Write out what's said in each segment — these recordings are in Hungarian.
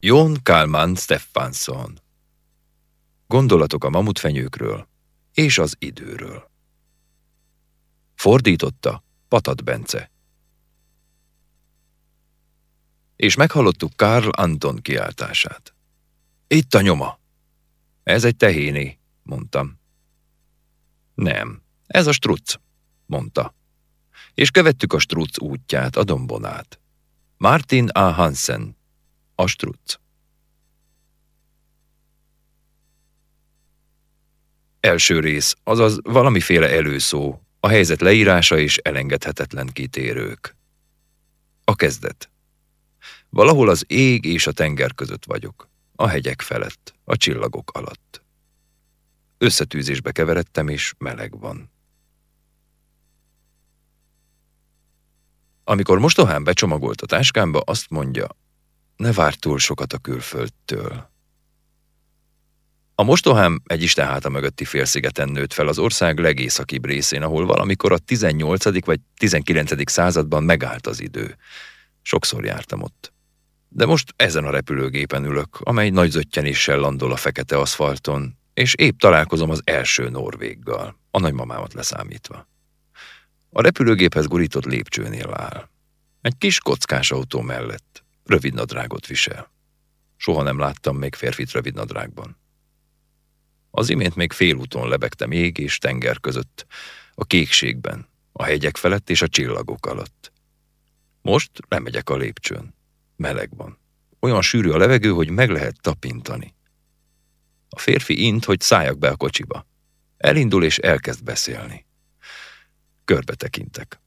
Jón Kálmán Steffansson. Gondolatok a mamutfenyőkről és az időről. Fordította Patat Bence. És meghallottuk Karl Anton kiáltását. Itt a nyoma. Ez egy tehéné, mondtam. Nem, ez a struc, mondta. És követtük a struc útját, a dombonát. Martin A. Hansen, a struc. Első rész, azaz valamiféle előszó, a helyzet leírása és elengedhetetlen kitérők. A kezdet. Valahol az ég és a tenger között vagyok, a hegyek felett, a csillagok alatt. Összetűzésbe keveredtem, és meleg van. Amikor mostohán becsomagolt a táskámba, azt mondja, ne vár túl sokat a külföldtől. A mostohám egy istenháta mögötti félszigeten nőtt fel az ország legészakibb részén, ahol valamikor a 18. vagy 19. században megállt az idő. Sokszor jártam ott. De most ezen a repülőgépen ülök, amely nagy zöttyenéssel landol a fekete aszfalton, és épp találkozom az első norvéggal, a nagymamámat leszámítva. A repülőgéphez gurított lépcsőnél áll. Egy kis kockás autó mellett, rövid nadrágot visel. Soha nem láttam még férfit rövid nadrágban. Az imént még félúton lebegtem ég és tenger között, a kékségben, a hegyek felett és a csillagok alatt. Most lemegyek a lépcsőn. Meleg van. Olyan sűrű a levegő, hogy meg lehet tapintani. A férfi int, hogy szálljak be a kocsiba. Elindul és elkezd beszélni. Körbe tekintek.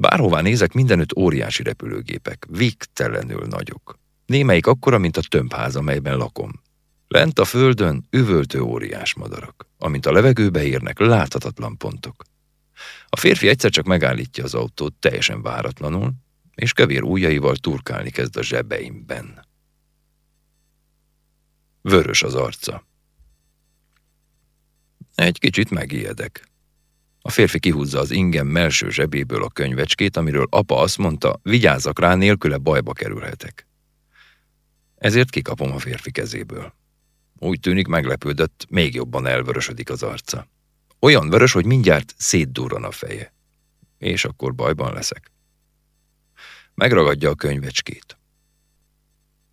Bárhová nézek, mindenütt óriási repülőgépek, végtelenül nagyok. Némelyik akkora, mint a tömbház, amelyben lakom. Lent a földön üvöltő óriás madarak, amint a levegőbe érnek láthatatlan pontok. A férfi egyszer csak megállítja az autót teljesen váratlanul, és kevér ujjaival turkálni kezd a zsebeimben. Vörös az arca. Egy kicsit megijedek. A férfi kihúzza az ingem melső zsebéből a könyvecskét, amiről apa azt mondta, vigyázzak rá, nélküle bajba kerülhetek. Ezért kikapom a férfi kezéből. Úgy tűnik meglepődött, még jobban elvörösödik az arca. Olyan vörös, hogy mindjárt szétdurran a feje. És akkor bajban leszek. Megragadja a könyvecskét.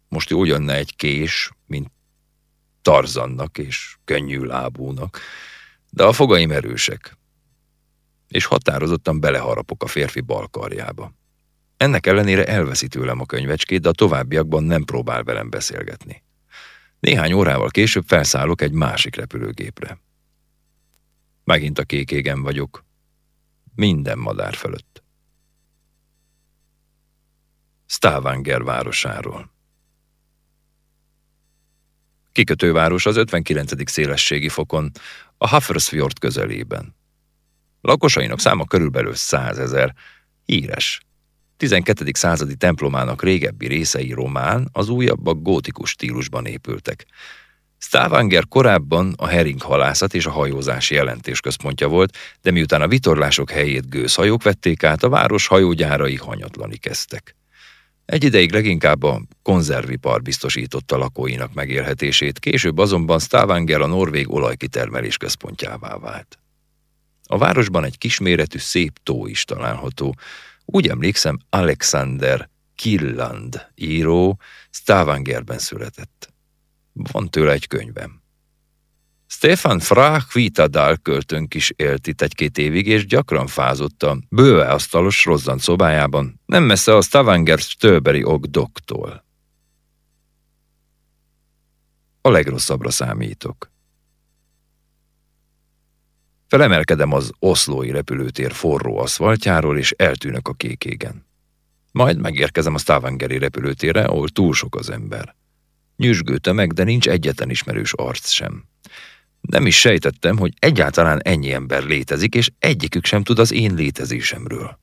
Most úgy jönne egy kés, mint Tarzannak és könnyű lábúnak, de a fogaim erősek, és határozottan beleharapok a férfi bal karjába. Ennek ellenére elveszi tőlem a könyvecskét, de a továbbiakban nem próbál velem beszélgetni. Néhány órával később felszállok egy másik repülőgépre. Megint a kék égen vagyok. Minden madár fölött. Stavanger városáról. Kikötőváros az 59. szélességi fokon, a Hafrsfjord közelében. Lakosainak száma körülbelül százezer, híres, 12. századi templomának régebbi részei román, az újabbak gótikus stílusban épültek. Stavanger korábban a heringhalászat és a hajózás jelentős központja volt, de miután a vitorlások helyét gőzhajók vették át, a város hajógyárai hanyatlani kezdtek. Egy ideig leginkább a konzervipar biztosította lakóinak megélhetését, később azonban Stavanger a norvég olajkitermelés központjává vált. A városban egy kisméretű szép tó is található, úgy emlékszem, Alexander Killand író Stavangerben született. Van tőle egy könyvem. Stefan Frach Vitadal költőnk is élt itt egy-két évig, és gyakran fázott a bőve asztalos rozzant szobájában, nem messze a Stavanger Stöberi doktól. A legrosszabbra számítok. Felemelkedem az oszlói repülőtér forró aszfaltjáról, és eltűnök a kék égen. Majd megérkezem a Stavangeri repülőtérre, ahol túl sok az ember. Nyüzsgő tömeg, de nincs egyetlen ismerős arc sem. Nem is sejtettem, hogy egyáltalán ennyi ember létezik, és egyikük sem tud az én létezésemről.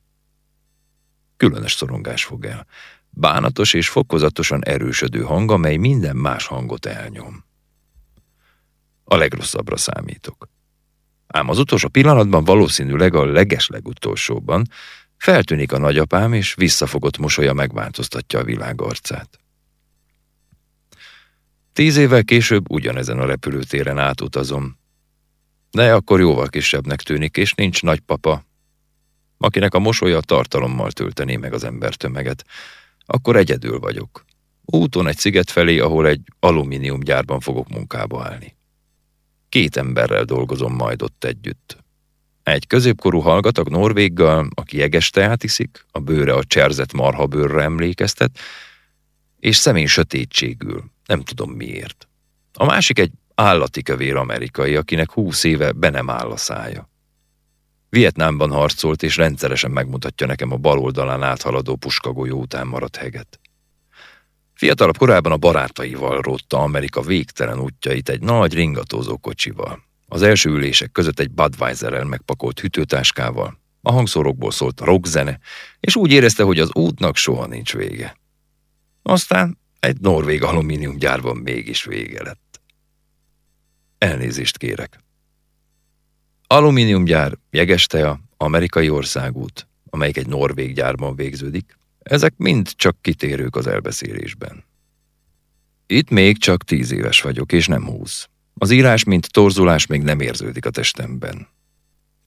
Különös szorongás fog el. Bánatos és fokozatosan erősödő hang, amely minden más hangot elnyom. A legrosszabbra számítok. Ám az utolsó pillanatban, valószínűleg a legeslegutolsóban feltűnik a nagyapám, és visszafogott mosolya megváltoztatja a világ arcát. Tíz évvel később ugyanezen a repülőtéren átutazom. De akkor jóval kisebbnek tűnik, és nincs nagypapa, akinek a mosolya tartalommal töltené meg az embertömeget. Akkor egyedül vagyok. Úton egy sziget felé, ahol egy alumíniumgyárban fogok munkába állni. Két emberrel dolgozom majd ott együtt. Egy középkorú hallgatag Norvéggal, aki jeges teát iszik, a bőre a cserzett marhabőrre emlékeztet, és személy sötétségül, nem tudom miért. A másik egy állati kövér amerikai, akinek húsz éve be nem áll a szája. Vietnámban harcolt, és rendszeresen megmutatja nekem a bal oldalán áthaladó puskagolyó után maradt heget. Fiatalabb korában a barátaival rótta Amerika végtelen útjait egy nagy ringatózó kocsival. Az első ülések között egy Budweiserrel megpakolt hűtőtáskával. A hangszórokból szólt a rockzene, és úgy érezte, hogy az útnak soha nincs vége. Aztán egy norvég alumíniumgyárban mégis vége lett. Elnézést kérek. Alumíniumgyár, jegestea, amerikai országút, amelyik egy norvég gyárban végződik, ezek mind csak kitérők az elbeszélésben. Itt még csak tíz éves vagyok, és nem húsz. Az írás, mint torzulás még nem érződik a testemben.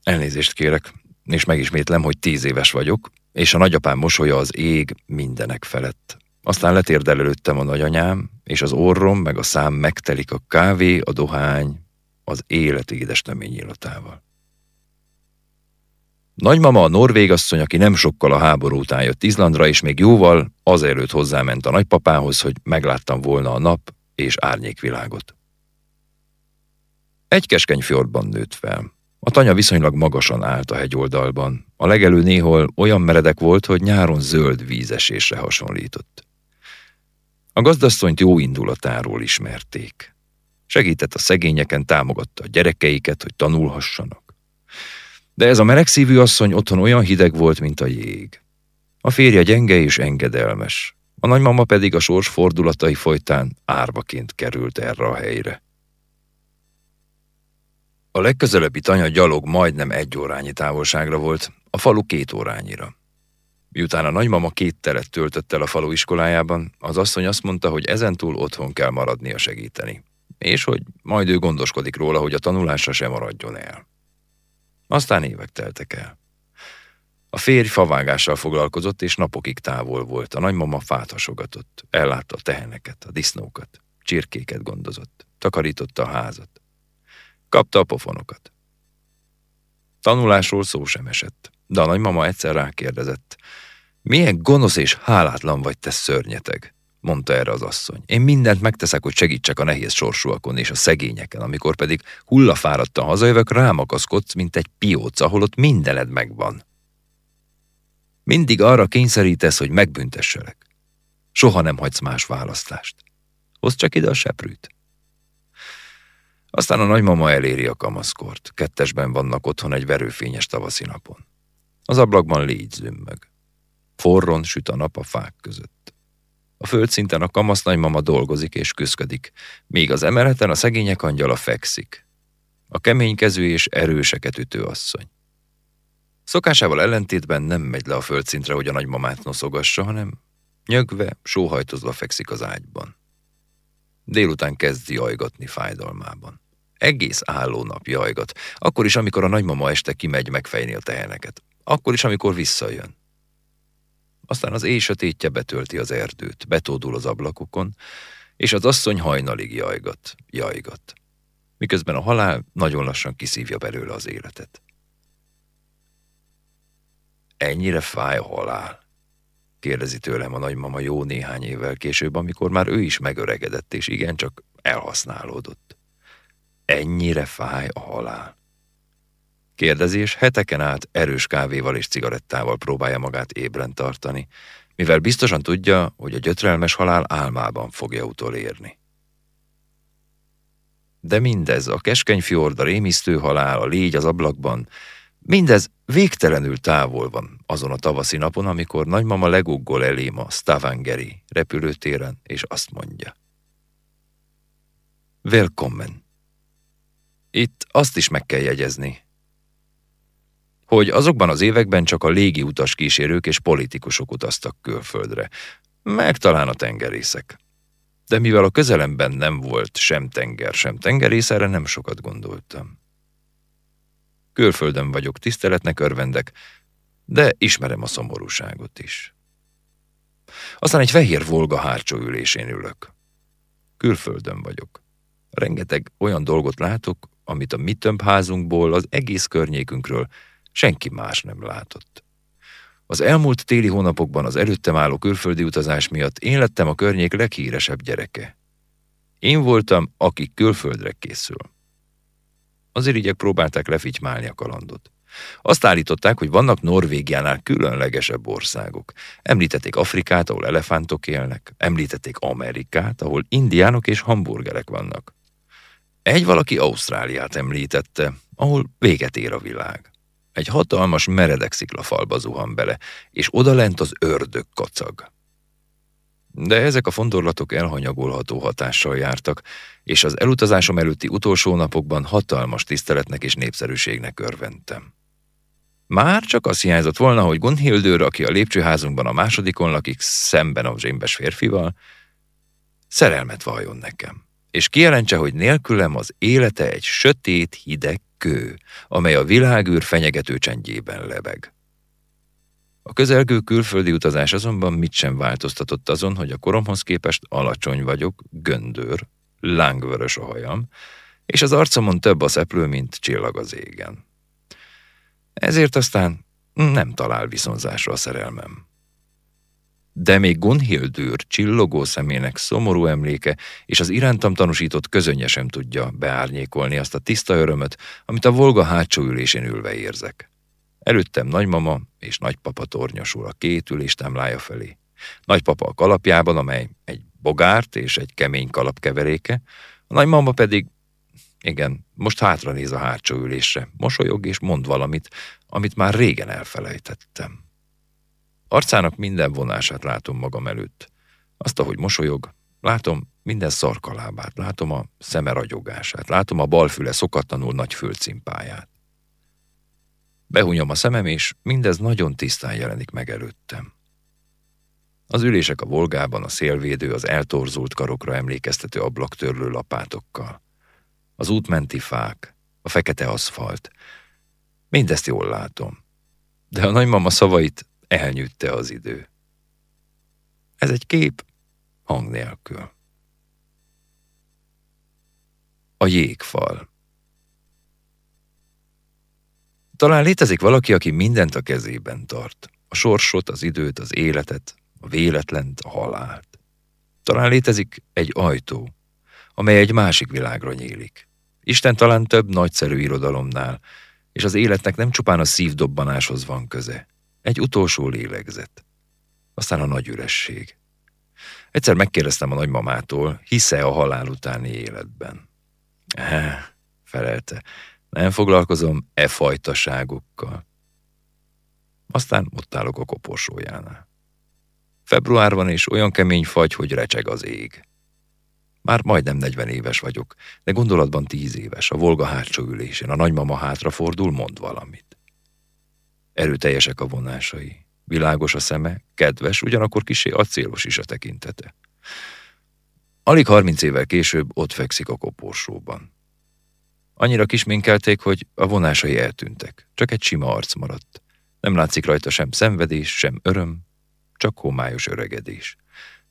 Elnézést kérek, és megismétlem, hogy tíz éves vagyok, és a nagyapám mosolya az ég mindenek felett. Aztán letérdel előttem a nagyanyám, és az orrom meg a szám megtelik a kávé, a dohány, az élet édes illatával. Nagymama a norvégasszony, aki nem sokkal a háború után jött Izlandra, és még jóval azelőtt hozzáment a nagypapához, hogy megláttam volna a nap és árnyékvilágot. Egy keskeny fjordban nőtt fel. A tanya viszonylag magasan állt a hegyoldalban. A legelő néhol olyan meredek volt, hogy nyáron zöld vízesésre hasonlított. A gazdasszonyt jó indulatáról ismerték. Segített a szegényeken, támogatta a gyerekeiket, hogy tanulhassanak. De ez a melegszívű asszony otthon olyan hideg volt, mint a jég. A férje gyenge és engedelmes, a nagymama pedig a sors fordulatai folytán árvaként került erre a helyre. A legközelebbi tanya gyalog majdnem egy órányi távolságra volt, a falu két órányira. Miután a nagymama két teret töltött el a falu iskolájában, az asszony azt mondta, hogy ezentúl otthon kell maradnia segíteni, és hogy majd ő gondoskodik róla, hogy a tanulásra sem maradjon el. Aztán évek teltek el. A férj favágással foglalkozott, és napokig távol volt. A nagymama fát hasogatott, ellátta a teheneket, a disznókat, csirkéket gondozott, takarította a házat. Kapta a pofonokat. Tanulásról szó sem esett, de a nagymama egyszer rákérdezett. Milyen gonosz és hálátlan vagy te szörnyeteg, mondta erre az asszony. Én mindent megteszek, hogy segítsek a nehéz sorsúakon és a szegényeken, amikor pedig hullafáradtan hazajövök, rámakaszkodsz, mint egy pióc, ahol ott mindened megvan. Mindig arra kényszerítesz, hogy megbüntesselek. Soha nem hagysz más választást. Hozd csak ide a seprűt. Aztán a nagymama eléri a kamaszkort. Kettesben vannak otthon egy verőfényes tavaszi napon. Az ablakban légy zümmög. Forron süt a nap a fák között. A földszinten a kamasz nagymama dolgozik és küszködik, míg az emeleten a szegények angyala fekszik. A keménykezű és erőseket ütő asszony. Szokásával ellentétben nem megy le a földszintre, hogy a nagymamát noszogassa, hanem nyögve, sóhajtozva fekszik az ágyban. Délután kezd jajgatni fájdalmában. Egész álló nap jajgat, akkor is, amikor a nagymama este kimegy megfejni a teheneket. Akkor is, amikor visszajön. Aztán az éj sötétje betölti az erdőt, betódul az ablakokon, és az asszony hajnalig jajgat, jajgat. Miközben a halál nagyon lassan kiszívja belőle az életet. Ennyire fáj a halál? kérdezi tőlem a nagymama jó néhány évvel később, amikor már ő is megöregedett, és igencsak elhasználódott. Ennyire fáj a halál. Kérdezés heteken át erős kávéval és cigarettával próbálja magát ébren tartani, mivel biztosan tudja, hogy a gyötrelmes halál álmában fogja utolérni. De mindez, a keskeny fjord, a rémisztő halál, a légy az ablakban, Mindez végtelenül távol van azon a tavaszi napon, amikor nagymama leguggol elém a Stavangeri repülőtéren, és azt mondja. Welcome. Itt azt is meg kell jegyezni, hogy azokban az években csak a légi kísérők és politikusok utaztak külföldre, meg talán a tengerészek. de mivel a közelemben nem volt sem tenger, sem tengerész, erre nem sokat gondoltam. Külföldön vagyok, tiszteletnek örvendek, de ismerem a szomorúságot is. Aztán egy fehér volga hátsó ülésén ülök. Külföldön vagyok. Rengeteg olyan dolgot látok, amit a mi tömbházunkból, az egész környékünkről senki más nem látott. Az elmúlt téli hónapokban az előttem álló külföldi utazás miatt én lettem a környék leghíresebb gyereke. Én voltam, aki külföldre készül. Az irigyek próbálták lefitymálni a kalandot. Azt állították, hogy vannak Norvégiánál különlegesebb országok. Említették Afrikát, ahol elefántok élnek, említették Amerikát, ahol indiánok és hamburgerek vannak. Egy valaki Ausztráliát említette, ahol véget ér a világ. Egy hatalmas meredek sziklafalba zuhan bele, és odalent az ördög kacag. De ezek a fondorlatok elhanyagolható hatással jártak, és az elutazásom előtti utolsó napokban hatalmas tiszteletnek és népszerűségnek örventem. Már csak az hiányzott volna, hogy Gunhildőr, aki a lépcsőházunkban a másodikon lakik, szemben a zsémbes férfival, szerelmet valljon nekem, és kijelentse, hogy nélkülem az élete egy sötét, hideg kő, amely a világűr fenyegető csendjében lebeg. A közelgő külföldi utazás azonban mit sem változtatott azon, hogy a koromhoz képest alacsony vagyok, göndör, lángvörös a hajam, és az arcomon több a szeplő, mint csillag az égen. Ezért aztán nem talál viszonzásra a szerelmem. De még Gunhildőr csillogó szemének szomorú emléke és az irántam tanúsított közönye sem tudja beárnyékolni azt a tiszta örömöt, amit a Volga hátsó ülésén ülve érzek. Előttem nagymama és nagypapa tornyosul a két üléstámlája felé. Nagypapa a kalapjában, amely egy bogárt és egy kemény kalap keveréke, a nagymama pedig igen, most hátra néz a hátsó ülésre, mosolyog és mond valamit, amit már régen elfelejtettem. Arcának minden vonását látom magam előtt. Azt, ahogy mosolyog, látom minden szarkalábát, látom a szeme ragyogását, látom a balfüle szokatlanul nagy földcimpáját. Behunyom a szemem, és mindez nagyon tisztán jelenik meg előttem. Az ülések a volgában, a szélvédő, az eltorzult karokra emlékeztető ablaktörlő lapátokkal az útmenti fák, a fekete aszfalt. Mindezt jól látom. De a nagymama szavait elnyűtte az idő. Ez egy kép hang nélkül. A jégfal. Talán létezik valaki, aki mindent a kezében tart. A sorsot, az időt, az életet, a véletlent, a halált. Talán létezik egy ajtó, amely egy másik világra nyílik. Isten talán több nagyszerű irodalomnál, és az életnek nem csupán a szívdobbanáshoz van köze. Egy utolsó lélegzet. Aztán a nagy üresség. Egyszer megkérdeztem a nagymamától, hisze a halál utáni életben. Eh, felelte, nem foglalkozom e fajtaságokkal. Aztán ott állok a koporsójánál. Februárban is olyan kemény fagy, hogy recseg az ég. Már majdnem 40 éves vagyok, de gondolatban 10 éves, a Volga hátsó ülésén, a nagymama hátrafordul, mond valamit. Erőteljesek a vonásai, világos a szeme, kedves, ugyanakkor kisé acélos is a tekintete. Alig 30 évvel később ott fekszik a koporsóban. Annyira kisminkelték, hogy a vonásai eltűntek, csak egy sima arc maradt. Nem látszik rajta sem szenvedés, sem öröm, csak homályos öregedés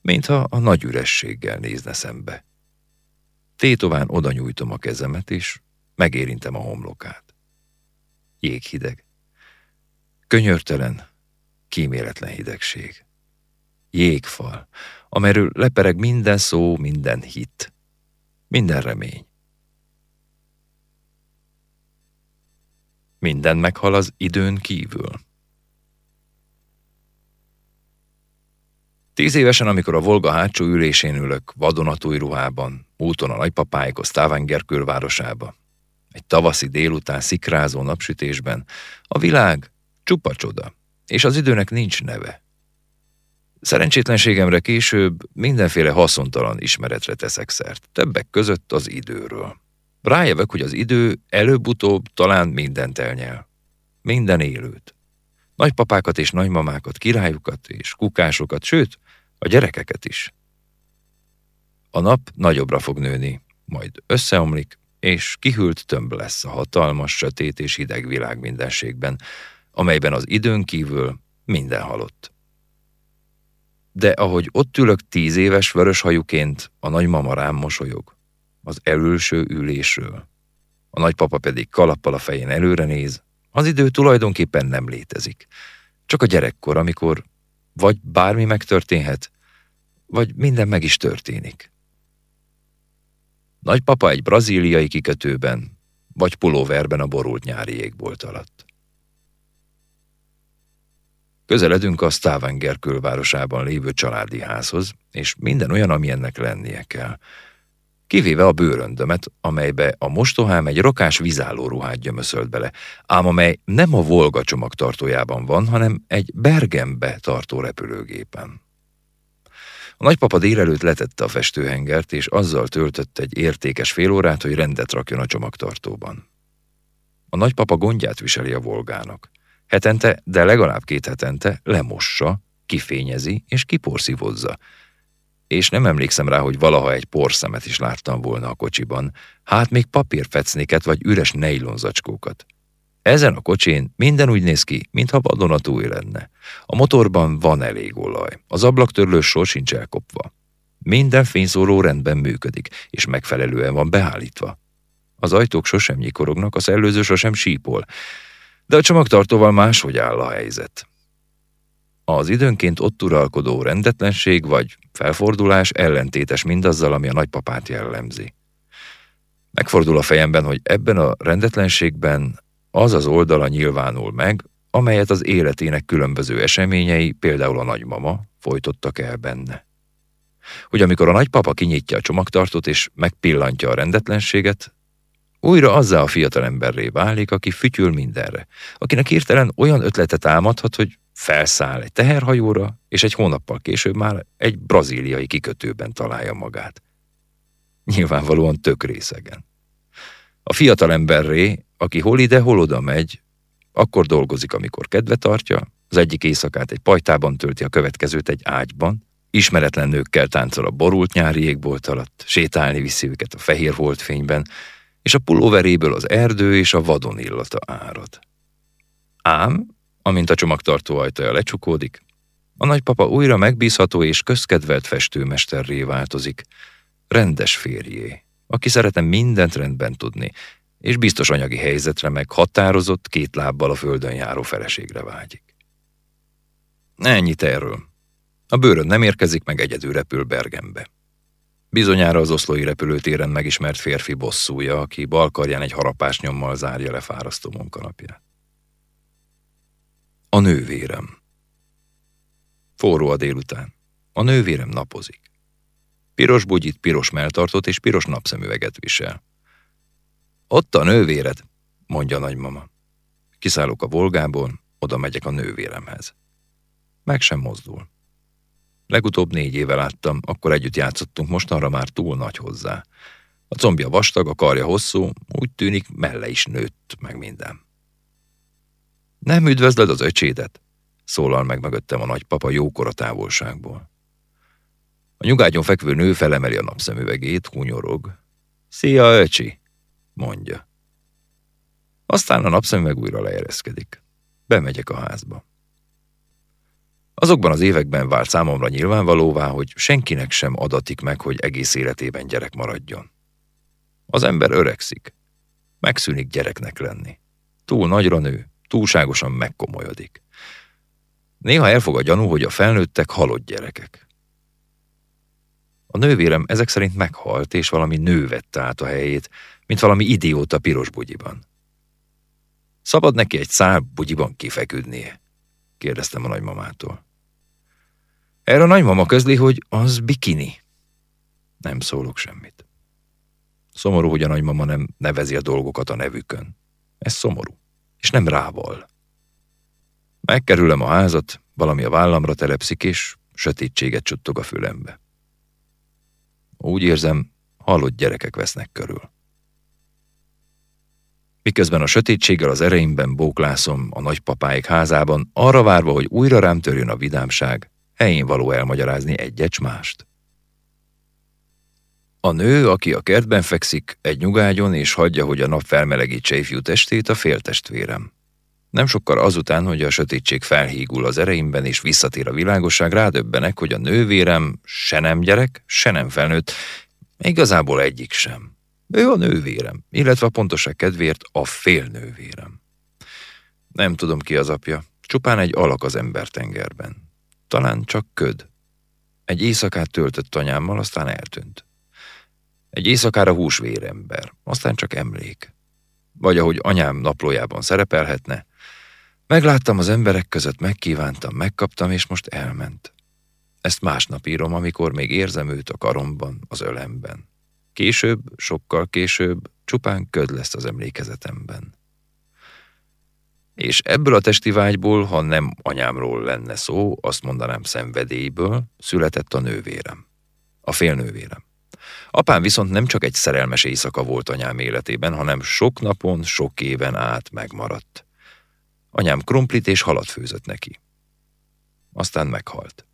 mintha a nagy ürességgel nézne szembe. Tétován oda nyújtom a kezemet, és megérintem a homlokát. Jéghideg. Könyörtelen, kíméletlen hidegség. Jégfal, amerről lepereg minden szó, minden hit, minden remény. Minden meghal az időn kívül. Tíz évesen, amikor a Volga hátsó ülésén ülök, vadonatúj ruhában, úton a nagypapáikhoz Stavanger külvárosába. Egy tavaszi délután szikrázó napsütésben a világ csupa csoda, és az időnek nincs neve. Szerencsétlenségemre később mindenféle haszontalan ismeretre teszek szert, többek között az időről. Rájövök, hogy az idő előbb-utóbb talán mindent elnyel. Minden élőt. Nagypapákat és nagymamákat, királyukat és kukásokat, sőt, a gyerekeket is. A nap nagyobbra fog nőni, majd összeomlik, és kihűlt tömb lesz a hatalmas, sötét és hideg világ mindenségben, amelyben az időn kívül minden halott. De ahogy ott ülök tíz éves vörös hajuként, a nagymama rám mosolyog, az elülső ülésről. A nagypapa pedig kalappal a fején előre néz, az idő tulajdonképpen nem létezik. Csak a gyerekkor, amikor vagy bármi megtörténhet, vagy minden meg is történik. Nagypapa egy brazíliai kikötőben, vagy pulóverben a borult nyári égbolt alatt. Közeledünk a Stavanger külvárosában lévő családi házhoz, és minden olyan, ami ennek lennie kell. Kivéve a bőröndömet, amelybe a mostohám egy rokás vizálló ruhát gyömöszölt bele, ám amely nem a Volga csomagtartójában van, hanem egy Bergenbe tartó repülőgépen. A nagypapa délelőtt letette a festőhengert, és azzal töltött egy értékes fél órát, hogy rendet rakjon a csomagtartóban. A nagypapa gondját viseli a volgának. Hetente, de legalább két hetente lemossa, kifényezi és kiporszívozza. És nem emlékszem rá, hogy valaha egy porszemet is láttam volna a kocsiban, hát még papírfecnéket vagy üres nejlonzacskókat. Ezen a kocsin minden úgy néz ki, mintha vadonatúj lenne. A motorban van elég olaj, az ablaktörlő sor sincs elkopva. Minden fényszóró rendben működik, és megfelelően van beállítva. Az ajtók sosem nyikorognak, a szellőző sosem sípol, de a csomagtartóval máshogy áll a helyzet. Az időnként ott uralkodó rendetlenség vagy felfordulás ellentétes mindazzal, ami a nagypapát jellemzi. Megfordul a fejemben, hogy ebben a rendetlenségben az az oldala nyilvánul meg, amelyet az életének különböző eseményei, például a nagymama, folytottak el benne. Hogy amikor a nagypapa kinyitja a csomagtartót és megpillantja a rendetlenséget, újra azzá a fiatalemberré válik, aki fütyül mindenre, akinek hirtelen olyan ötletet álmodhat, hogy felszáll egy teherhajóra, és egy hónappal később már egy brazíliai kikötőben találja magát. Nyilvánvalóan tök részegen. A fiatalemberré aki hol ide, hol oda megy, akkor dolgozik, amikor kedve tartja, az egyik éjszakát egy pajtában tölti, a következőt egy ágyban, ismeretlen nőkkel táncol a borult nyári égbolt alatt, sétálni viszi őket a fehér fényben, és a pulóveréből az erdő és a vadon illata árad. Ám, amint a csomagtartó ajtaja lecsukódik, a nagypapa újra megbízható és közkedvelt festőmesterré változik, rendes férjé, aki szeretne mindent rendben tudni, és biztos anyagi helyzetre meg határozott két lábbal a földön járó feleségre vágyik. Ennyit erről. A bőrön nem érkezik, meg egyedül repül Bergenbe. Bizonyára az oszlói repülőtéren megismert férfi bosszúja, aki balkarján egy harapás nyommal zárja le fárasztó munkanapját. A nővérem. Forró a délután. A nővérem napozik. Piros bugyit, piros melltartót és piros napszemüveget visel. Ott a nővéred, mondja a nagymama. Kiszállok a volgából, oda megyek a nővéremhez. Meg sem mozdul. Legutóbb négy éve láttam, akkor együtt játszottunk, mostanra már túl nagy hozzá. A combja vastag, a karja hosszú, úgy tűnik melle is nőtt, meg minden. Nem üdvözlöd az öcsédet? Szólal meg mögöttem a nagypapa jókora távolságból. A nyugágyon fekvő nő felemeli a napszemüvegét, hunyorog. Szia, öcsi! mondja. Aztán a napszemüveg újra leereszkedik. Bemegyek a házba. Azokban az években vált számomra nyilvánvalóvá, hogy senkinek sem adatik meg, hogy egész életében gyerek maradjon. Az ember öregszik. Megszűnik gyereknek lenni. Túl nagyra nő, túlságosan megkomolyodik. Néha elfog a gyanú, hogy a felnőttek halott gyerekek. A nővérem ezek szerint meghalt, és valami nő vette át a helyét, mint valami idióta piros bugyiban. Szabad neki egy szál bugyiban kifeküdnie? kérdeztem a nagymamától. Erre a nagymama közli, hogy az bikini. Nem szólok semmit. Szomorú, hogy a nagymama nem nevezi a dolgokat a nevükön. Ez szomorú, és nem rával. Megkerülem a házat, valami a vállamra telepszik, és sötétséget csuttog a fülembe. Úgy érzem, halott gyerekek vesznek körül. Miközben a sötétséggel az ereimben bóklászom a nagypapáik házában, arra várva, hogy újra rám törjön a vidámság, helyén való elmagyarázni egyet mást. A nő, aki a kertben fekszik, egy nyugágyon és hagyja, hogy a nap felmelegítse ifjú testét, a féltestvérem. Nem sokkal azután, hogy a sötétség felhígul az ereimben és visszatér a világosság, rádöbbenek, hogy a nővérem se nem gyerek, se nem felnőtt, igazából egyik sem. Ő a nővérem, illetve a pontoság kedvéért a félnővérem. Nem tudom ki az apja, csupán egy alak az embertengerben. Talán csak köd. Egy éjszakát töltött anyámmal, aztán eltűnt. Egy éjszakára húsvérember, aztán csak emlék. Vagy ahogy anyám naplójában szerepelhetne, megláttam az emberek között, megkívántam, megkaptam, és most elment. Ezt másnap írom, amikor még érzem őt a karomban, az ölemben. Később, sokkal később, csupán köd lesz az emlékezetemben. És ebből a testi vágyból, ha nem anyámról lenne szó, azt mondanám szenvedélyből, született a nővérem. A félnővérem. Apám viszont nem csak egy szerelmes éjszaka volt anyám életében, hanem sok napon, sok éven át megmaradt. Anyám krumplit és halat főzött neki. Aztán meghalt.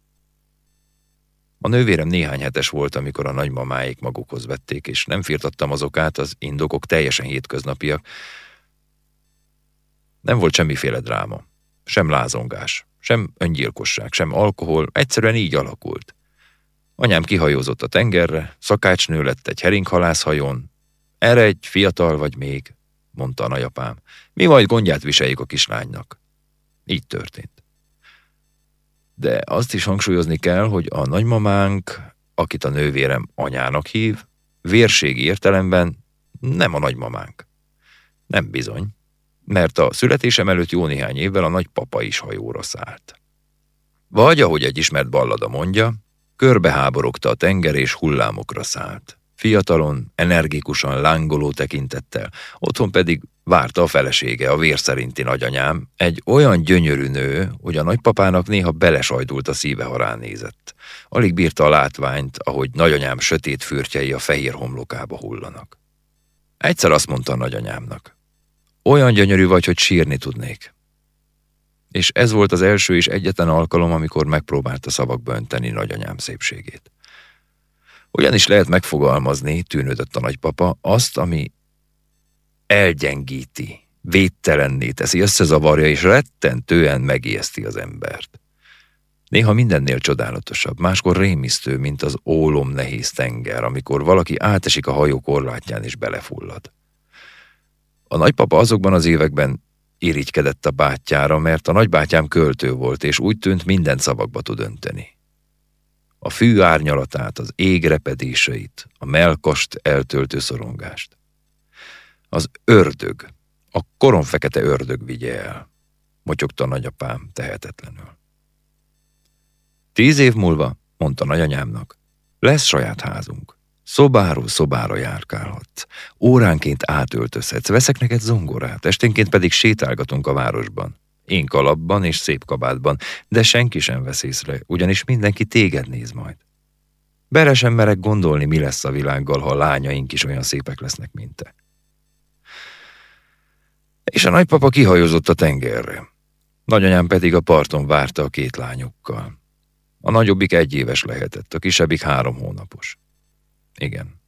A nővérem néhány hetes volt, amikor a nagymamáik magukhoz vették, és nem firtattam azokát, az indokok teljesen hétköznapiak. Nem volt semmiféle dráma, sem lázongás, sem öngyilkosság, sem alkohol, egyszerűen így alakult. Anyám kihajózott a tengerre, szakácsnő lett egy heringhalászhajón. Erre egy fiatal vagy még, mondta a nagyapám. Mi majd gondját viseljük a kislánynak. Így történt. De azt is hangsúlyozni kell, hogy a nagymamánk, akit a nővérem anyának hív, vérségi értelemben nem a nagymamánk. Nem bizony, mert a születésem előtt jó néhány évvel a nagypapa is hajóra szállt. Vagy, ahogy egy ismert ballada mondja, Körbeháborogta a tenger és hullámokra szállt. Fiatalon, energikusan, lángoló tekintettel, otthon pedig várta a felesége, a vér szerinti nagyanyám, egy olyan gyönyörű nő, hogy a nagypapának néha belesajdult a szíve, ha ránézett. Alig bírta a látványt, ahogy nagyanyám sötét fürtjei a fehér homlokába hullanak. Egyszer azt mondta a nagyanyámnak, olyan gyönyörű vagy, hogy sírni tudnék és ez volt az első és egyetlen alkalom, amikor megpróbálta szavakba önteni nagyanyám szépségét. Olyan is lehet megfogalmazni, tűnődött a nagypapa, azt, ami elgyengíti, védtelenné teszi, összezavarja és rettentően megijeszti az embert. Néha mindennél csodálatosabb, máskor rémisztő, mint az ólom nehéz tenger, amikor valaki átesik a hajó korlátján és belefullad. A nagypapa azokban az években irigykedett a bátyjára, mert a nagybátyám költő volt, és úgy tűnt minden szavakba tud önteni. A fű árnyalatát, az ég repedéseit, a melkast eltöltő szorongást. Az ördög, a koromfekete ördög vigye el, motyogta nagyapám tehetetlenül. Tíz év múlva, mondta nagyanyámnak, lesz saját házunk. Szobáról szobára járkálhatsz. Óránként átöltözhetsz, veszek neked zongorát, esténként pedig sétálgatunk a városban. Én kalapban és szép kabátban, de senki sem vesz észre, ugyanis mindenki téged néz majd. Bere sem merek gondolni, mi lesz a világgal, ha a lányaink is olyan szépek lesznek, mint te. És a nagypapa kihajózott a tengerre. Nagyanyám pedig a parton várta a két lányukkal. A nagyobbik egy éves lehetett, a kisebbik három hónapos. Igen.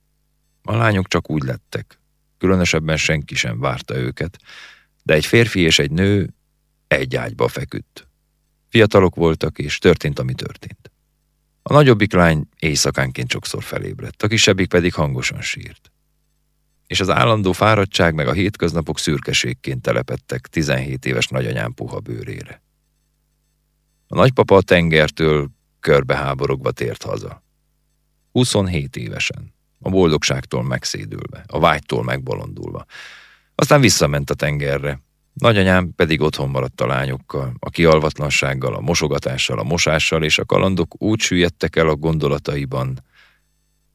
A lányok csak úgy lettek. Különösebben senki sem várta őket, de egy férfi és egy nő egy ágyba feküdt. Fiatalok voltak, és történt, ami történt. A nagyobbik lány éjszakánként sokszor felébredt, a kisebbik pedig hangosan sírt. És az állandó fáradtság meg a hétköznapok szürkeségként telepettek 17 éves nagyanyám puha bőrére. A nagypapa a tengertől körbeháborogva tért haza. 27 évesen, a boldogságtól megszédülve, a vágytól megbolondulva. Aztán visszament a tengerre, Nagyanyám pedig otthon maradt a lányokkal, a kialvatlansággal, a mosogatással, a mosással, és a kalandok úgy süllyedtek el a gondolataiban,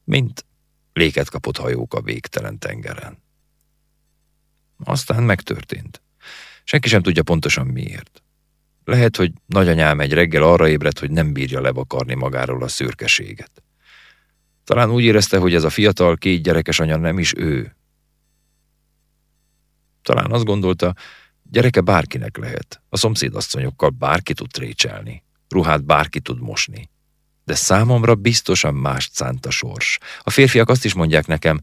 mint léket kapott hajók a végtelen tengeren. Aztán megtörtént. Senki sem tudja pontosan miért. Lehet, hogy nagyanyám egy reggel arra ébredt, hogy nem bírja levakarni magáról a szürkeséget. Talán úgy érezte, hogy ez a fiatal, két gyerekes anya nem is ő. Talán azt gondolta, gyereke bárkinek lehet. A szomszédasszonyokkal bárki tud trécselni. Ruhát bárki tud mosni. de számomra biztosan más szánt a sors. A férfiak azt is mondják nekem,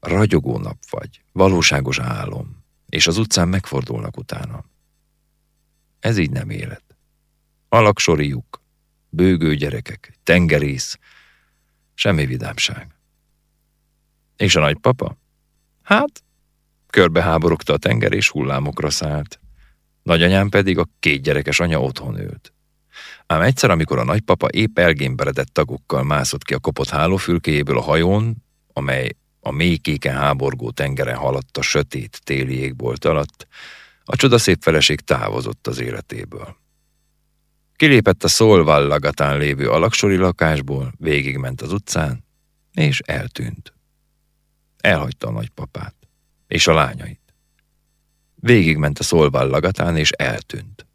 ragyogó nap vagy, valóságos álom, és az utcán megfordulnak utána. Ez így nem élet. Alaksori lyuk, bőgő gyerekek, tengerész, semmi vidámság. És a nagypapa? Hát, körbeháborogta a tenger és hullámokra szállt. Nagyanyám pedig a két gyerekes anya otthon ült. Ám egyszer, amikor a nagypapa épp elgémberedett tagokkal mászott ki a kopott hálófülkéjéből a hajón, amely a mély kéken háborgó tengeren haladt a sötét téli égbolt alatt, a csodaszép feleség távozott az életéből. Kilépett a Szolvallagatán lévő alaksori lakásból, végigment az utcán, és eltűnt. Elhagyta a nagypapát, és a lányait. Végigment a Szolvallagatán, és eltűnt.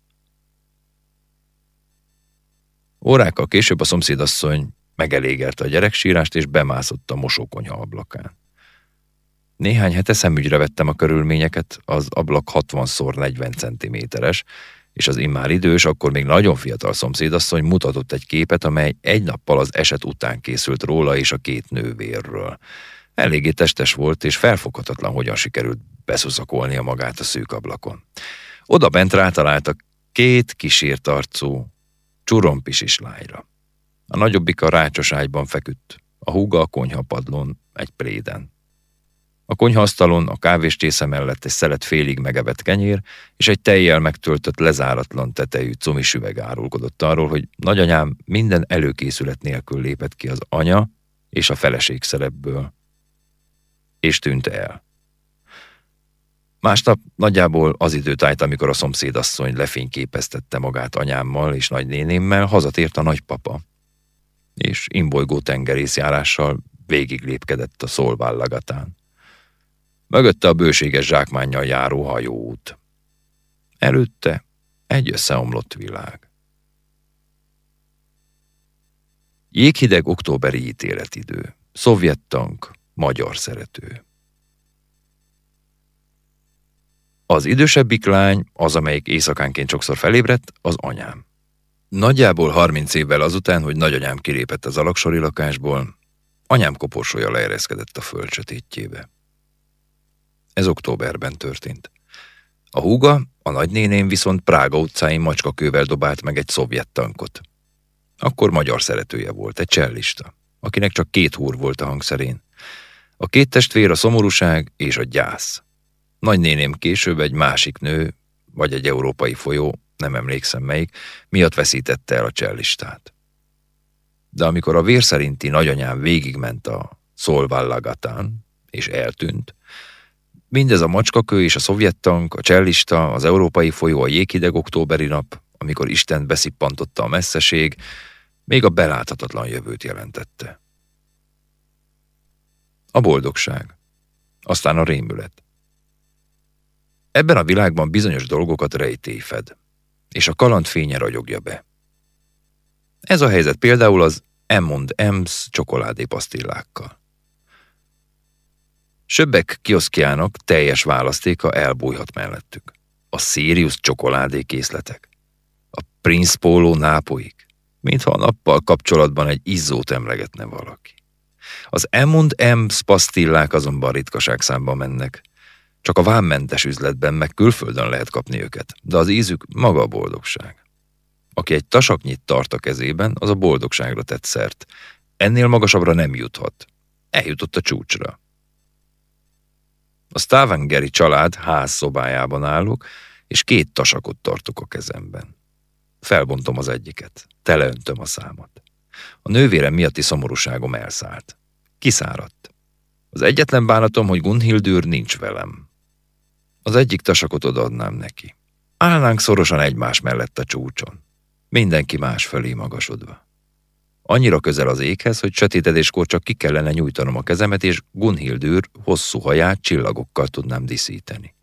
Órákkal később a szomszédasszony megelégelte a gyereksírást, és bemászott a mosókonyha ablakán. Néhány hete szemügyre vettem a körülményeket, az ablak 60x40 cm-es, és az immár idős, akkor még nagyon fiatal szomszédasszony mutatott egy képet, amely egy nappal az eset után készült róla és a két nővérről. Eléggé testes volt, és felfoghatatlan, hogyan sikerült beszuszakolnia magát a szűk ablakon. Oda bent rátaláltak két kísért arcú, csurompisis lányra. A nagyobbik a rácsos ágyban feküdt, a húga a konyhapadlón, egy pléden. A konyhaasztalon a kávéstésze mellett egy szelet félig megevett kenyér, és egy tejjel megtöltött lezáratlan tetejű cumis üveg árulkodott arról, hogy nagyanyám minden előkészület nélkül lépett ki az anya és a feleség szerepből, és tűnt el. Másnap nagyjából az időt állt, amikor a szomszédasszony lefényképeztette magát anyámmal és nagynénémmel, hazatért a nagypapa, és imbolygó tengerészjárással végig lépkedett a szolvállagatán. Mögötte a bőséges zsákmánnyal járó hajóút. Előtte egy összeomlott világ. Jéghideg októberi ítéletidő. Szovjet tank, magyar szerető. Az idősebbik lány, az, amelyik éjszakánként sokszor felébredt, az anyám. Nagyjából harminc évvel azután, hogy nagyanyám kilépett az alaksori lakásból, anyám koporsója leereszkedett a föld sötétjébe. Ez októberben történt. A húga, a nagynéném viszont Prága utcáin macskakővel dobált meg egy szovjet tankot. Akkor magyar szeretője volt, egy csellista, akinek csak két húr volt a hangszerén. A két testvér a szomorúság és a gyász. Nagynéném később egy másik nő, vagy egy európai folyó, nem emlékszem melyik, miatt veszítette el a csellistát. De amikor a vér szerinti nagyanyám végigment a Szolvallagatán, és eltűnt, mindez a macskakő és a szovjet tank, a csellista, az európai folyó a jéghideg októberi nap, amikor Isten beszippantotta a messzeség, még a beláthatatlan jövőt jelentette. A boldogság, aztán a rémület. Ebben a világban bizonyos dolgokat rejtély fed, és a kaland fénye ragyogja be. Ez a helyzet például az M&M's csokoládé pasztillákkal. Söbbek kioszkjának teljes választéka elbújhat mellettük. A Sirius csokoládé készletek. A Prince Polo nápoik. Mintha a nappal kapcsolatban egy izzót emlegetne valaki. Az M&M's pasztillák azonban ritkaság számba mennek, csak a vámmentes üzletben meg külföldön lehet kapni őket, de az ízük maga a boldogság. Aki egy tasaknyit tart a kezében, az a boldogságra tett szert. Ennél magasabbra nem juthat. Eljutott a csúcsra. A Stavangeri család ház szobájában állok, és két tasakot tartok a kezemben. Felbontom az egyiket, teleöntöm a számat. A nővérem miatti szomorúságom elszállt. Kiszáradt. Az egyetlen bánatom, hogy Gunhildőr nincs velem. Az egyik tasakot odaadnám neki. Állnánk szorosan egymás mellett a csúcson. Mindenki más felé magasodva. Annyira közel az éghez, hogy sötétedéskor csak ki kellene nyújtanom a kezemet, és Gunhildőr hosszú haját csillagokkal tudnám díszíteni.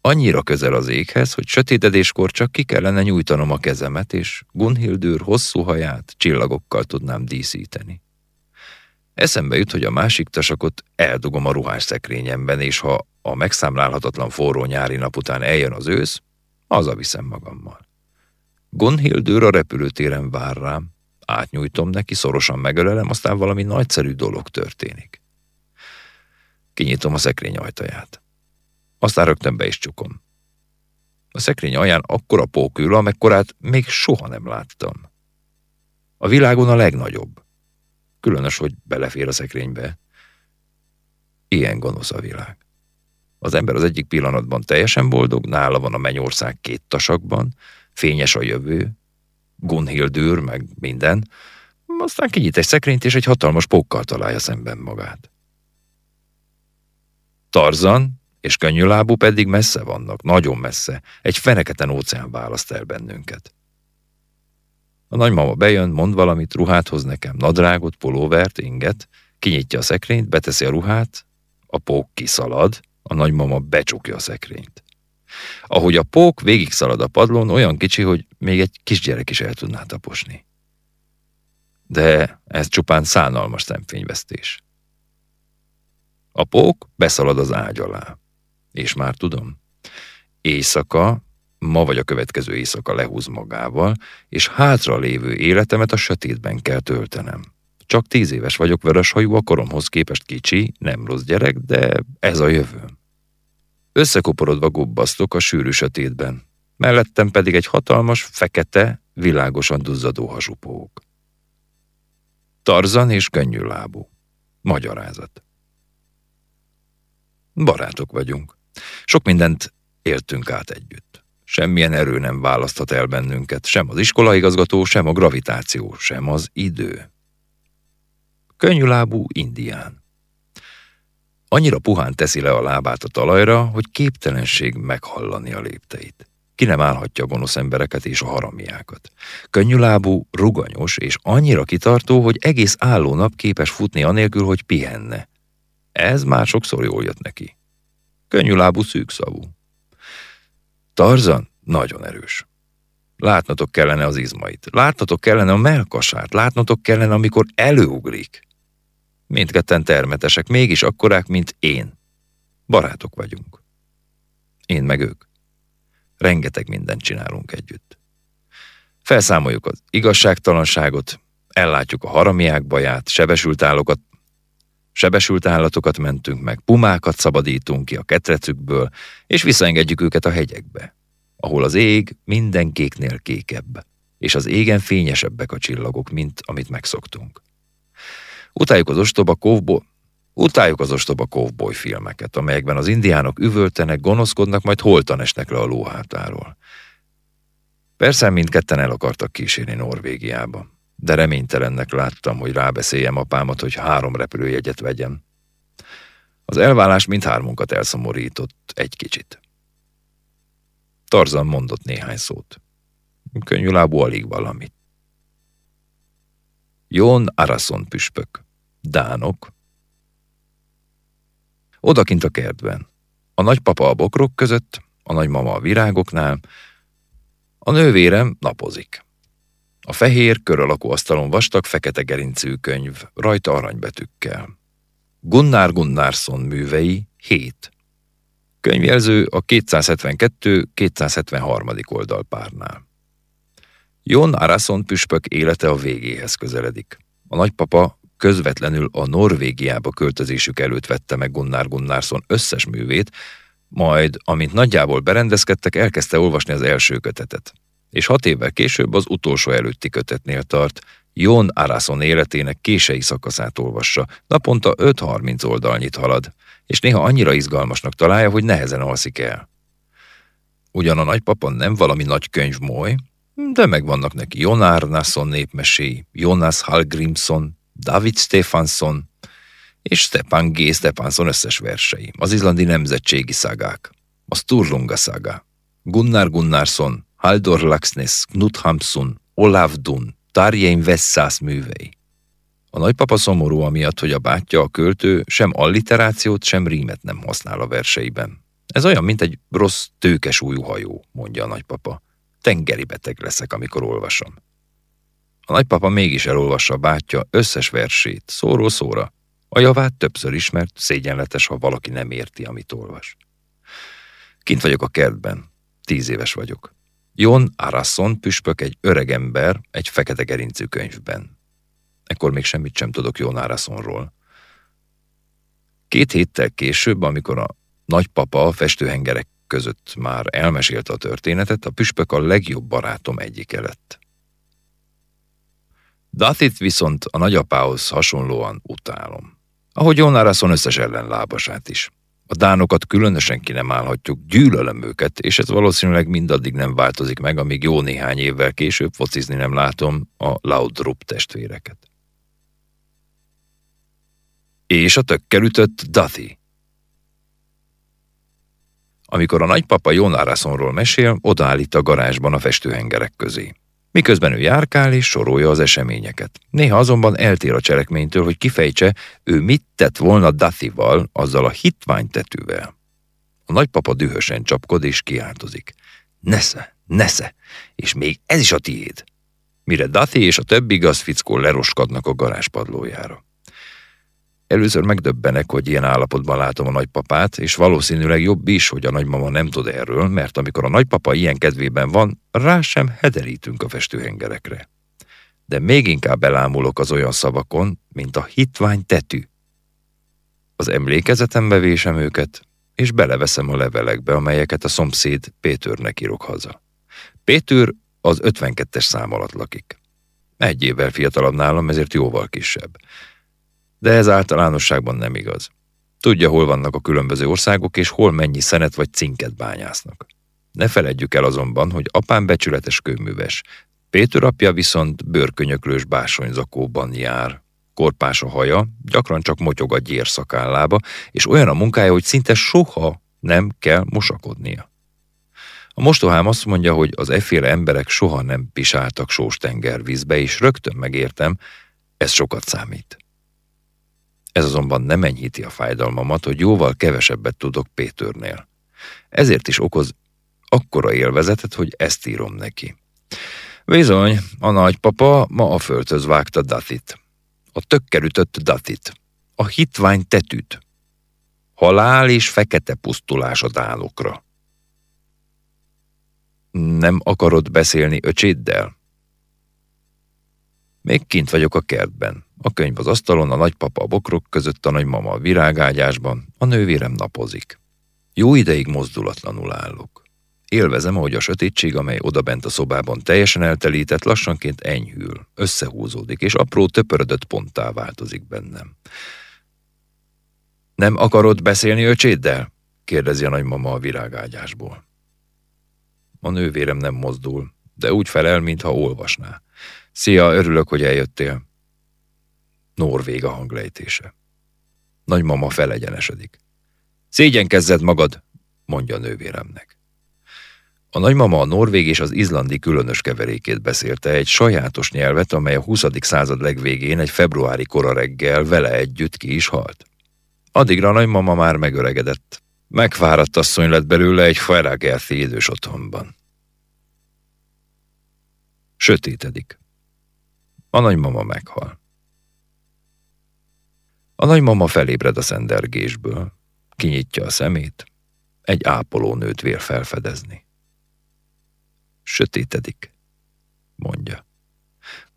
Annyira közel az éghez, hogy sötétedéskor csak ki kellene nyújtanom a kezemet, és Gunhildőr hosszú haját csillagokkal tudnám díszíteni. Eszembe jut, hogy a másik tasakot eldugom a ruhás szekrényemben, és ha a megszámlálhatatlan forró nyári nap után eljön az ősz, hazaviszem magammal. Gonhildőr a repülőtéren vár rám, átnyújtom neki, szorosan megölelem, aztán valami nagyszerű dolog történik. Kinyitom a szekrény ajtaját. Aztán rögtön be is csukom. A szekrény alján akkora pók ül, amekkorát még soha nem láttam. A világon a legnagyobb. Különös, hogy belefér a szekrénybe. Ilyen gonosz a világ. Az ember az egyik pillanatban teljesen boldog, nála van a mennyország két tasakban, fényes a jövő, Gunhildür, meg minden, aztán kinyit egy szekrényt, és egy hatalmas pókkal találja szemben magát. Tarzan és könnyűlábú pedig messze vannak, nagyon messze, egy feneketen óceán választ el bennünket. A nagymama bejön, mond valamit, ruhát hoz nekem, nadrágot, pulóvert, inget, kinyitja a szekrényt, beteszi a ruhát, a pók kiszalad, a nagymama becsukja a szekrényt. Ahogy a pók végig szalad a padlón, olyan kicsi, hogy még egy kisgyerek is el tudná taposni. De ez csupán szánalmas szemfényvesztés. A pók beszalad az ágy alá. És már tudom, éjszaka, ma vagy a következő éjszaka lehúz magával, és hátra lévő életemet a sötétben kell töltenem. Csak tíz éves vagyok vöröshajú, a koromhoz képest kicsi, nem rossz gyerek, de ez a jövőm. Összekoporodva gubbasztok a sűrű sötétben, mellettem pedig egy hatalmas, fekete, világosan duzzadó hasupók. Tarzan és könnyű lábú. Magyarázat. Barátok vagyunk. Sok mindent éltünk át együtt. Semmilyen erő nem választhat el bennünket, sem az iskolaigazgató, sem a gravitáció, sem az idő. Könnyűlábú indián. Annyira puhán teszi le a lábát a talajra, hogy képtelenség meghallani a lépteit. Ki nem állhatja a gonosz embereket és a haramiákat. Könnyűlábú, ruganyos és annyira kitartó, hogy egész álló nap képes futni anélkül, hogy pihenne. Ez már sokszor jól jött neki. Könnyűlábú szűkszavú. Tarzan nagyon erős. Látnotok kellene az izmait, látnotok kellene a melkasát, látnotok kellene, amikor előugrik. Mindketten termetesek, mégis akkorák, mint én. Barátok vagyunk. Én meg ők. Rengeteg mindent csinálunk együtt. Felszámoljuk az igazságtalanságot, ellátjuk a haramiák baját, sebesült állokat, sebesült állatokat mentünk meg, pumákat szabadítunk ki a ketrecükből, és visszaengedjük őket a hegyekbe, ahol az ég minden kéknél kékebb, és az égen fényesebbek a csillagok, mint amit megszoktunk. Utáljuk az ostoba kovbo, utáljuk az ostoba kovboly filmeket, amelyekben az indiánok üvöltenek, gonoszkodnak, majd holtan esnek le a lóhátáról. Persze mindketten el akartak kísérni Norvégiába, de reménytelennek láttam, hogy rábeszéljem apámat, hogy három repülőjegyet vegyem. Az elvállás mindhármunkat elszomorított egy kicsit. Tarzan mondott néhány szót. Könnyűlábú alig valamit. Jón Arason püspök. Dánok. Odakint a kertben. A nagypapa a bokrok között, a nagymama a virágoknál, a nővérem napozik. A fehér, kör alakú asztalon vastag, fekete gerincű könyv, rajta aranybetűkkel. Gunnar Gunnarsson művei 7. Könyvjelző a 272-273. oldalpárnál. Jon Arason püspök élete a végéhez közeledik. A nagypapa közvetlenül a Norvégiába költözésük előtt vette meg Gunnar Gunnarsson összes művét, majd, amint nagyjából berendezkedtek, elkezdte olvasni az első kötetet. És hat évvel később az utolsó előtti kötetnél tart, Jon Arason életének kései szakaszát olvassa, naponta 5-30 oldalnyit halad, és néha annyira izgalmasnak találja, hogy nehezen alszik el. Ugyan a nagypapa nem valami nagy könyvmoly, de megvannak neki Jon Arnason népmeséi, Jonas Hallgrimson, David Stefansson és Stepan G. Stefansson összes versei, az izlandi nemzetségi szagák, a Sturlunga szaga, Gunnar Gunnarsson, Haldor Laxness, Knut Hamsun, Olaf Dun, Tarjein Vesszász művei. A nagypapa szomorú amiatt, hogy a bátyja, a költő sem alliterációt, sem rímet nem használ a verseiben. Ez olyan, mint egy rossz tőkes újú hajó, mondja a nagypapa. Tengeri beteg leszek, amikor olvasom. A nagypapa mégis elolvassa a bátyja összes versét, szóról szóra. A javát többször ismert, szégyenletes, ha valaki nem érti, amit olvas. Kint vagyok a kertben. Tíz éves vagyok. Jon Arasson püspök egy öreg ember egy fekete gerincű könyvben. Ekkor még semmit sem tudok Jon Arassonról. Két héttel később, amikor a nagypapa a festőhengerek között már elmesélte a történetet, a püspök a legjobb barátom egyike lett. Dathit viszont a nagyapához hasonlóan utálom. Ahogy Jon Arasson összes ellenlábasát is. A dánokat különösen ki nem állhatjuk, gyűlölöm őket, és ez valószínűleg mindaddig nem változik meg, amíg jó néhány évvel később focizni nem látom a Laudrup testvéreket. És a tökkel ütött Dathi. Amikor a nagypapa Jon Arasonról mesél, odaállít a garázsban a festőhengerek közé. Miközben ő járkál és sorolja az eseményeket. Néha azonban eltér a cselekménytől, hogy kifejtse, ő mit tett volna Dathival, azzal a hitványtetűvel. A nagypapa dühösen csapkod és kiáltozik. Nesze, nesze, és még ez is a tiéd. Mire Dathi és a többi gazfickó leroskadnak a garázspadlójára. Először megdöbbenek, hogy ilyen állapotban látom a nagypapát, és valószínűleg jobb is, hogy a nagymama nem tud erről, mert amikor a nagypapa ilyen kedvében van, rá sem hederítünk a festőhengerekre. De még inkább elámulok az olyan szavakon, mint a hitvány tetű. Az emlékezetembe vésem őket, és beleveszem a levelekbe, amelyeket a szomszéd Pétörnek írok haza. Pétőr az 52-es szám alatt lakik. Egy évvel fiatalabb nálam, ezért jóval kisebb. De ez általánosságban nem igaz. Tudja, hol vannak a különböző országok, és hol mennyi szenet vagy cinket bányásznak. Ne feledjük el azonban, hogy apám becsületes kőműves, Péter apja viszont bőrkönyöklős básonyzakóban jár. Korpás a haja, gyakran csak motyog a gyér szakállába, és olyan a munkája, hogy szinte soha nem kell mosakodnia. A mostohám azt mondja, hogy az efféle emberek soha nem pisáltak sós tengervízbe, és rögtön megértem, ez sokat számít. Ez azonban nem enyhíti a fájdalmamat, hogy jóval kevesebbet tudok Pétörnél. Ezért is okoz akkora élvezetet, hogy ezt írom neki. Bizony, a nagypapa ma a földhöz vágta Datit. A tökkel ütött Datit. A hitvány tetűt. Halál és fekete pusztulás a dálokra. Nem akarod beszélni öcséddel? Még kint vagyok a kertben. A könyv az asztalon, a nagypapa a bokrok között, a nagymama a virágágyásban, a nővérem napozik. Jó ideig mozdulatlanul állok. Élvezem, ahogy a sötétség, amely odabent a szobában teljesen eltelített, lassanként enyhül, összehúzódik, és apró töpörödött ponttá változik bennem. Nem akarod beszélni öcséddel? kérdezi a nagymama a virágágyásból. A nővérem nem mozdul, de úgy felel, mintha olvasná. Szia, örülök, hogy eljöttél. Norvég a hanglejtése. Nagymama felegyenesedik. Szégyenkezzed magad, mondja a nővéremnek. A nagymama a norvég és az izlandi különös keverékét beszélte, egy sajátos nyelvet, amely a 20. század legvégén egy februári kora reggel vele együtt ki is halt. Addigra a nagymama már megöregedett. Megfáradt asszony lett belőle egy Feragerthi idős otthonban. Sötétedik. A nagymama meghal. A nagymama felébred a szendergésből, kinyitja a szemét, egy ápolónőt vér felfedezni. Sötétedik, mondja.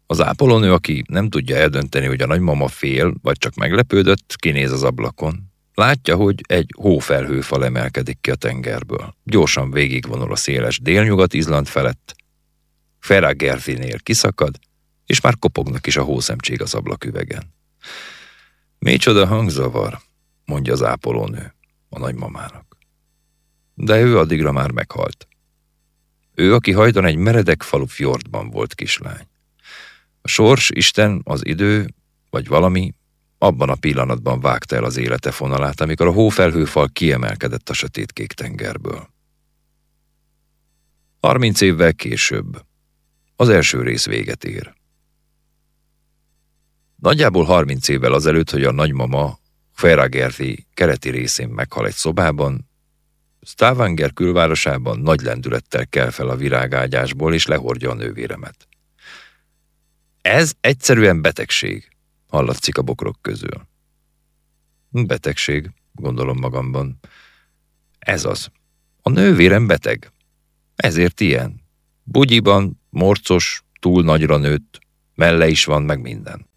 Az ápolónő, aki nem tudja eldönteni, hogy a nagymama fél, vagy csak meglepődött, kinéz az ablakon. Látja, hogy egy hófelhőfal emelkedik ki a tengerből. Gyorsan végigvonul a széles délnyugat Izland felett. Feragerfinél kiszakad, és már kopognak is a hószemcség az ablaküvegen. Micsoda hangzavar, mondja az ápolónő a nagymamának. De ő addigra már meghalt. Ő, aki hajdan egy meredek falu fjordban volt kislány. A sors, Isten, az idő, vagy valami abban a pillanatban vágta el az élete fonalát, amikor a hófelhőfal kiemelkedett a sötétkék tengerből. Harminc évvel később az első rész véget ér. Nagyjából 30 évvel azelőtt, hogy a nagymama Feragerti keleti részén meghal egy szobában, Stavanger külvárosában nagy lendülettel kell fel a virágágyásból, és lehordja a nővéremet. Ez egyszerűen betegség, hallatszik a bokrok közül. Betegség, gondolom magamban. Ez az. A nővérem beteg. Ezért ilyen. Bugyiban, morcos, túl nagyra nőtt, melle is van, meg minden.